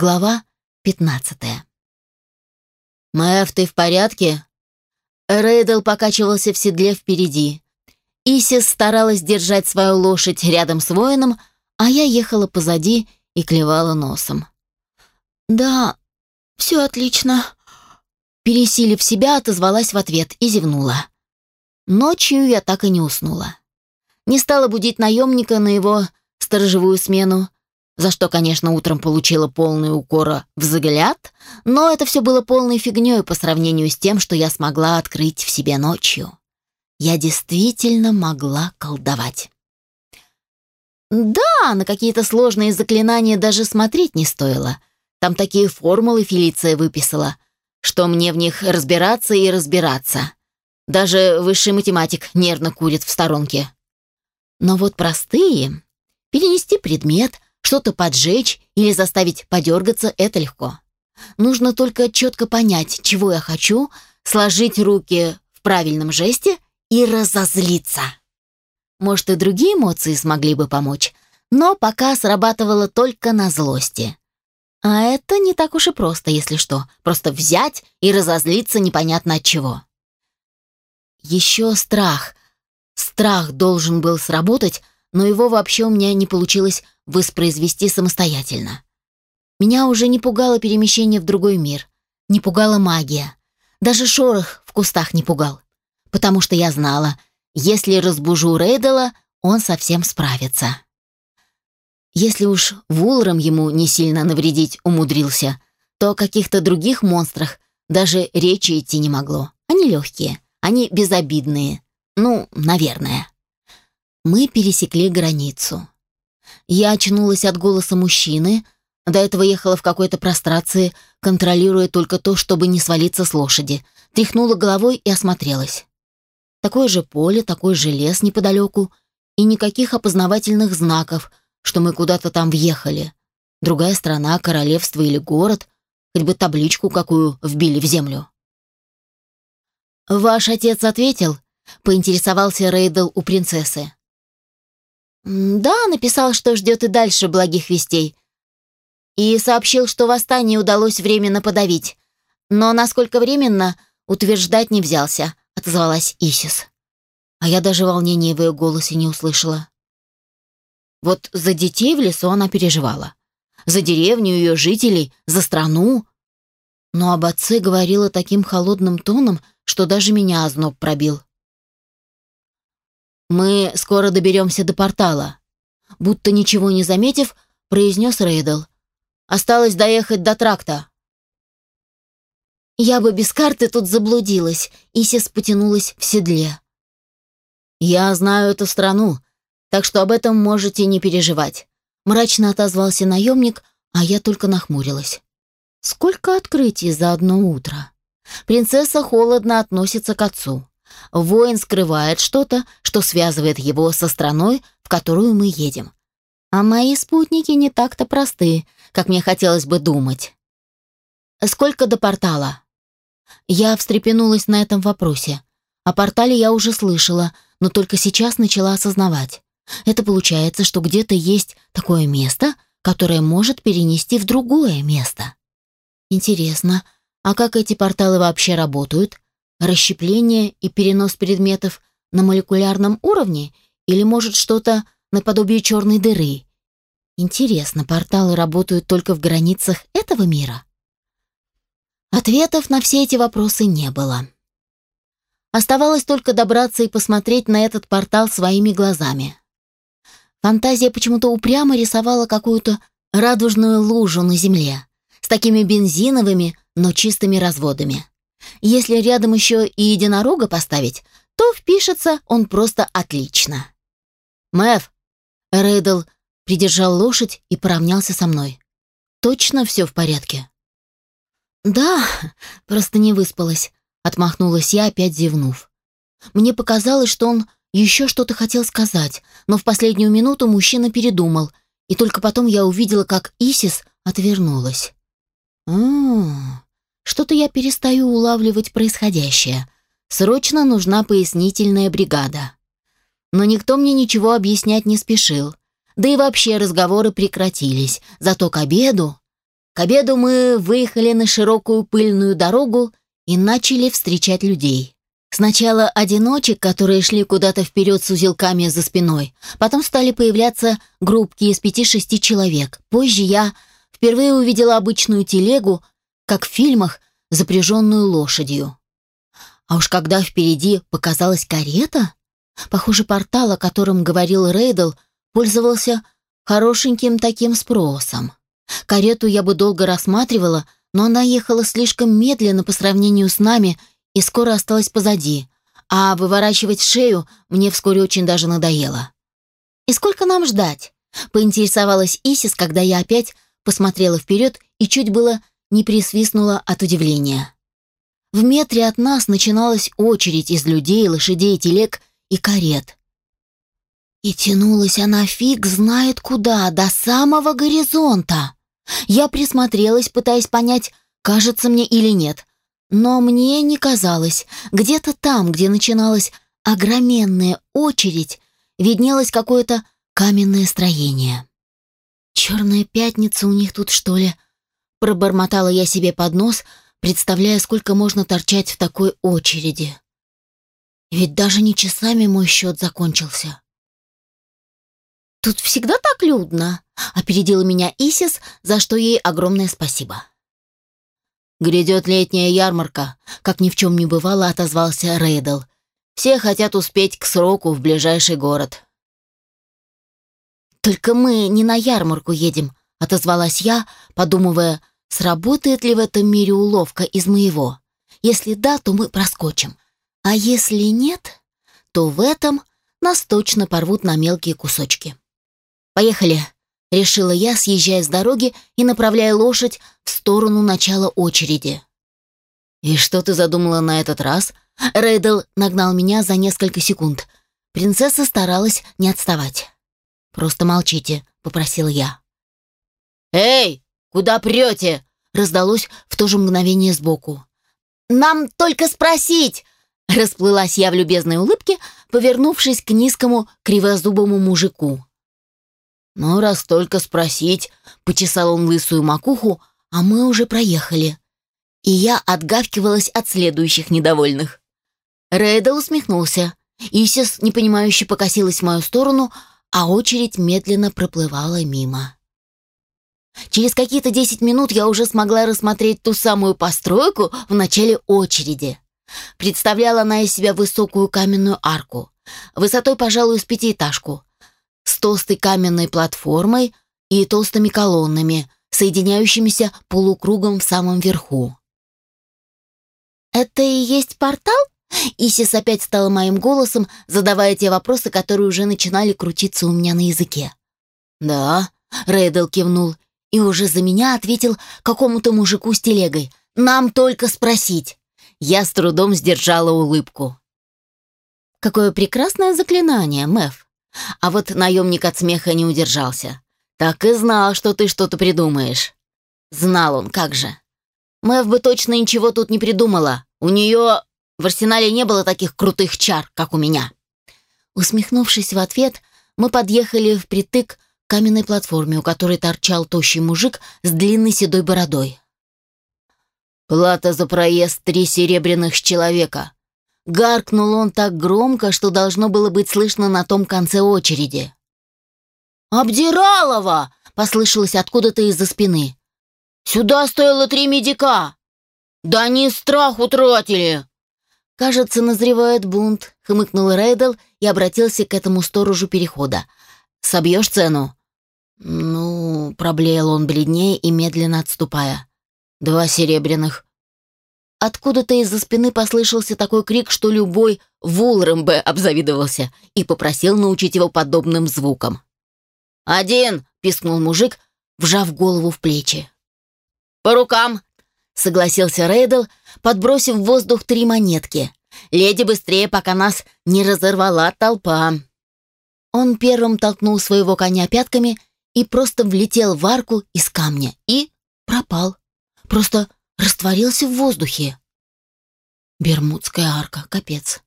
Глава 15. «Мэв, ты в порядке?» Рейдл покачивался в седле впереди. Исис старалась держать свою лошадь рядом с воином, а я ехала позади и клевала носом. «Да, все отлично», — пересилив себя, отозвалась в ответ и зевнула. Ночью я так и не уснула. Не стала будить наемника на его сторожевую смену, за что, конечно, утром получила полный укора взгляд, но это все было полной фигней по сравнению с тем, что я смогла открыть в себе ночью. Я действительно могла колдовать. Да, на какие-то сложные заклинания даже смотреть не стоило. Там такие формулы Фелиция выписала, что мне в них разбираться и разбираться. Даже высший математик нервно курит в сторонке. Но вот простые — перенести предмет — что-то поджечь или заставить подергаться — это легко. Нужно только четко понять, чего я хочу, сложить руки в правильном жесте и разозлиться. Может, и другие эмоции смогли бы помочь, но пока срабатывало только на злости. А это не так уж и просто, если что. Просто взять и разозлиться непонятно от чего. Еще страх. Страх должен был сработать, но его вообще у меня не получилось воспроизвести самостоятельно. Меня уже не пугало перемещение в другой мир, не пугала магия. Даже шорох в кустах не пугал, потому что я знала, если разбужу Рейдела, он совсем справится. Если уж Вулром ему не сильно навредить умудрился, то о каких-то других монстрах даже речи идти не могло. Они легкие, они безобидные. Ну, наверное. Мы пересекли границу. Я очнулась от голоса мужчины, до этого ехала в какой-то прострации, контролируя только то, чтобы не свалиться с лошади. Тряхнула головой и осмотрелась. Такое же поле, такой же лес неподалеку и никаких опознавательных знаков, что мы куда-то там въехали. Другая страна, королевство или город, хоть бы табличку какую вбили в землю. «Ваш отец ответил?» — поинтересовался Рейдел у принцессы. Да, написал, что ждет и дальше благих вестей. И сообщил, что восстание удалось временно подавить. Но насколько временно, утверждать не взялся, отозвалась Исис. А я даже волнения в ее голосе не услышала. Вот за детей в лесу она переживала. За деревню ее жителей, за страну. Но об отце говорила таким холодным тоном, что даже меня озноб пробил. «Мы скоро доберемся до портала», — будто ничего не заметив, произнес Рейдл. «Осталось доехать до тракта». «Я бы без карты тут заблудилась», — Исис потянулась в седле. «Я знаю эту страну, так что об этом можете не переживать», — мрачно отозвался наемник, а я только нахмурилась. «Сколько открытий за одно утро!» Принцесса холодно относится к отцу воин скрывает что-то, что связывает его со страной, в которую мы едем. А мои спутники не так-то просты, как мне хотелось бы думать. Сколько до портала? Я встрепенулась на этом вопросе. О портале я уже слышала, но только сейчас начала осознавать. Это получается, что где-то есть такое место, которое может перенести в другое место. Интересно, а как эти порталы вообще работают? Расщепление и перенос предметов на молекулярном уровне или, может, что-то наподобие черной дыры? Интересно, порталы работают только в границах этого мира? Ответов на все эти вопросы не было. Оставалось только добраться и посмотреть на этот портал своими глазами. Фантазия почему-то упрямо рисовала какую-то радужную лужу на земле с такими бензиновыми, но чистыми разводами. Если рядом еще и единорога поставить, то впишется он просто отлично. «Мэв!» — Рэйдл придержал лошадь и поравнялся со мной. «Точно все в порядке?» «Да, просто не выспалась», — отмахнулась я, опять зевнув. Мне показалось, что он еще что-то хотел сказать, но в последнюю минуту мужчина передумал, и только потом я увидела, как Исис отвернулась. «М-м-м...» Что-то я перестаю улавливать происходящее. Срочно нужна пояснительная бригада. Но никто мне ничего объяснять не спешил. Да и вообще разговоры прекратились. Зато к обеду... К обеду мы выехали на широкую пыльную дорогу и начали встречать людей. Сначала одиночек, которые шли куда-то вперед с узелками за спиной. Потом стали появляться группки из пяти-шести человек. Позже я впервые увидела обычную телегу, как в фильмах, запряженную лошадью. А уж когда впереди показалась карета, похоже, портал, о котором говорил Рейдл, пользовался хорошеньким таким спросом. Карету я бы долго рассматривала, но она ехала слишком медленно по сравнению с нами и скоро осталась позади, а выворачивать шею мне вскоре очень даже надоело. «И сколько нам ждать?» — поинтересовалась Исис, когда я опять посмотрела вперед и чуть было не присвистнула от удивления. В метре от нас начиналась очередь из людей, лошадей, телег и карет. И тянулась она фиг знает куда, до самого горизонта. Я присмотрелась, пытаясь понять, кажется мне или нет. Но мне не казалось. Где-то там, где начиналась огроменная очередь, виднелось какое-то каменное строение. «Черная пятница у них тут, что ли?» Пробормотала я себе под нос, представляя, сколько можно торчать в такой очереди. Ведь даже не часами мой счет закончился. «Тут всегда так людно», — опередила меня Исис, за что ей огромное спасибо. «Грядет летняя ярмарка», — как ни в чем не бывало, отозвался Рейдл. «Все хотят успеть к сроку в ближайший город». «Только мы не на ярмарку едем, Отозвалась я, подумывая, сработает ли в этом мире уловка из моего. Если да, то мы проскочим. А если нет, то в этом нас точно порвут на мелкие кусочки. «Поехали!» — решила я, съезжая с дороги и направляя лошадь в сторону начала очереди. «И что ты задумала на этот раз?» Рейдл нагнал меня за несколько секунд. Принцесса старалась не отставать. «Просто молчите», — попросил я. «Эй, куда прете?» раздалось в то же мгновение сбоку. «Нам только спросить!» Расплылась я в любезной улыбке, повернувшись к низкому кривозубому мужику. «Ну, раз только спросить», — почесал он лысую макуху, а мы уже проехали. И я отгавкивалась от следующих недовольных. Рейда усмехнулся. Исис непонимающе покосилась в мою сторону, а очередь медленно проплывала мимо. Через какие-то 10 минут я уже смогла рассмотреть ту самую постройку в начале очереди. Представляла она из себя высокую каменную арку, высотой, пожалуй, с пятиэтажку, с толстой каменной платформой и толстыми колоннами, соединяющимися полукругом в самом верху. «Это и есть портал?» Исис опять стала моим голосом, задавая те вопросы, которые уже начинали крутиться у меня на языке. «Да», — Рейдл кивнул, — и уже за меня ответил какому-то мужику с телегой. «Нам только спросить». Я с трудом сдержала улыбку. «Какое прекрасное заклинание, Мэв!» А вот наемник от смеха не удержался. «Так и знал, что ты что-то придумаешь». Знал он, как же. Мэв бы точно ничего тут не придумала. У нее в арсенале не было таких крутых чар, как у меня. Усмехнувшись в ответ, мы подъехали впритык каменной платформе, у которой торчал тощий мужик с длинной седой бородой. «Плата за проезд три серебряных с человека!» Гаркнул он так громко, что должно было быть слышно на том конце очереди. «Обдиралова!» — послышалось откуда-то из-за спины. «Сюда стоило три медика!» «Да они страх утратили!» «Кажется, назревает бунт», — хмыкнул Рейдл и обратился к этому сторожу перехода. «Собьешь цену?» «Ну...» — проблеял он бледнее и медленно отступая. «Два серебряных». Откуда-то из-за спины послышался такой крик, что любой Вулрембе обзавидовался и попросил научить его подобным звукам. «Один!» — пискнул мужик, вжав голову в плечи. «По рукам!» — согласился Рейдл, подбросив в воздух три монетки. «Леди быстрее, пока нас не разорвала толпа!» Он первым толкнул своего коня пятками — и просто влетел в арку из камня и пропал. Просто растворился в воздухе. Бермудская арка, капец.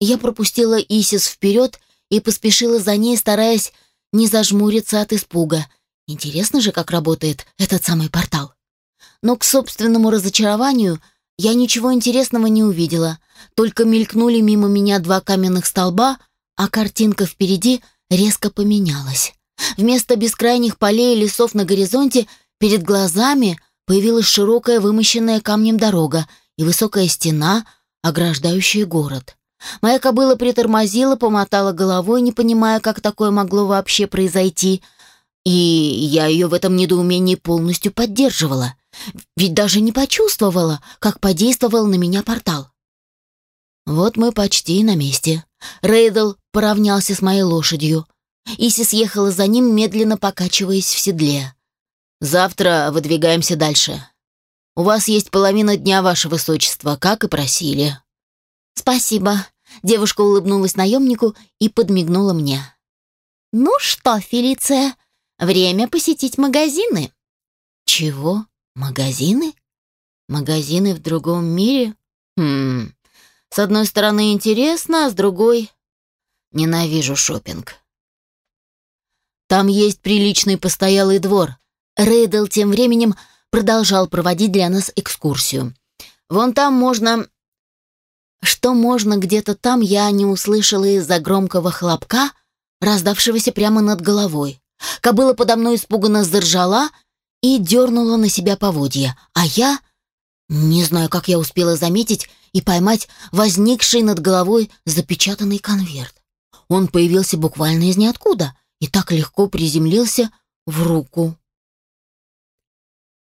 Я пропустила Исис вперед и поспешила за ней, стараясь не зажмуриться от испуга. Интересно же, как работает этот самый портал. Но к собственному разочарованию я ничего интересного не увидела. Только мелькнули мимо меня два каменных столба, а картинка впереди резко поменялась. Вместо бескрайних полей и лесов на горизонте перед глазами появилась широкая вымощенная камнем дорога и высокая стена, ограждающая город. Моя кобыла притормозила, помотала головой, не понимая, как такое могло вообще произойти, и я ее в этом недоумении полностью поддерживала, ведь даже не почувствовала, как подействовал на меня портал. Вот мы почти на месте. Рейдл поравнялся с моей лошадью — Иси съехала за ним, медленно покачиваясь в седле. «Завтра выдвигаемся дальше. У вас есть половина дня, ваше высочество, как и просили». «Спасибо», — девушка улыбнулась наемнику и подмигнула мне. «Ну что, Фелиция, время посетить магазины». «Чего? Магазины? Магазины в другом мире? Хм, с одной стороны интересно, а с другой...» Ненавижу шопинг. Там есть приличный постоялый двор. Рейдл тем временем продолжал проводить для нас экскурсию. Вон там можно... Что можно где-то там, я не услышала из-за громкого хлопка, раздавшегося прямо над головой. Кобыла подо мной испуганно заржала и дернула на себя поводья, а я... Не знаю, как я успела заметить и поймать возникший над головой запечатанный конверт. Он появился буквально из ниоткуда, и так легко приземлился в руку.